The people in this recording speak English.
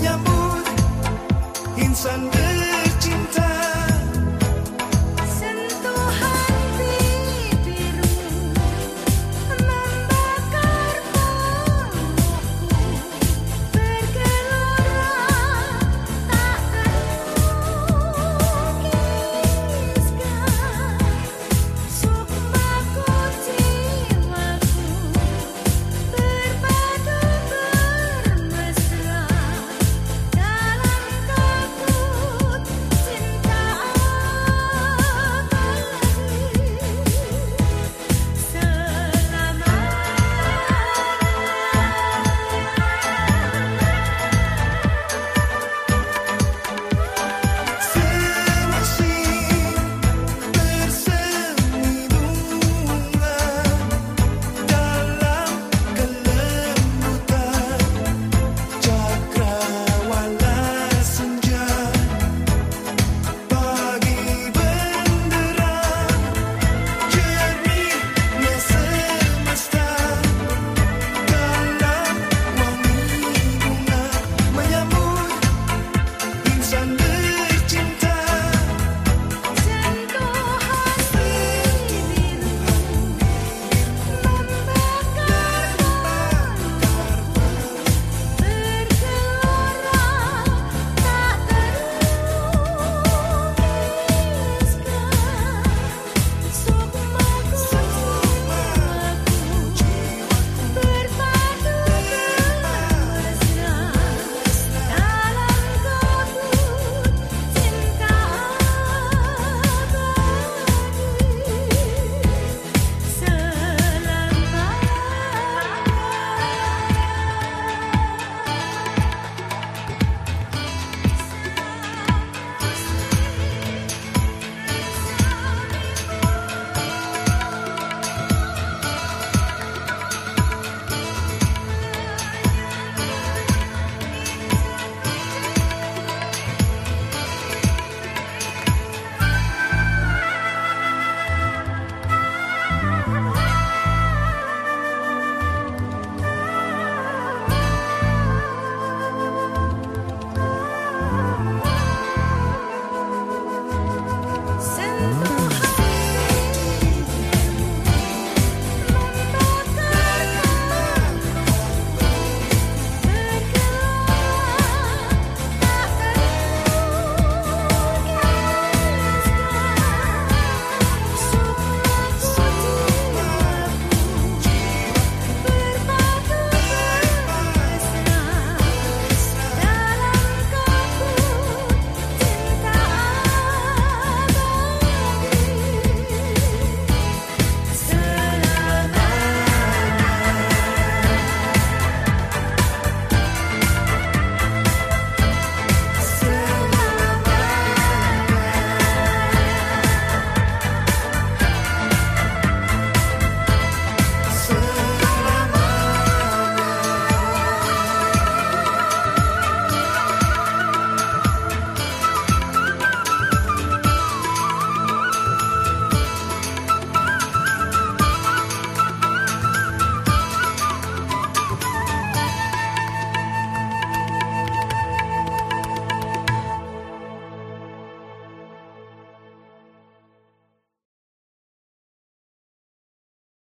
mañana.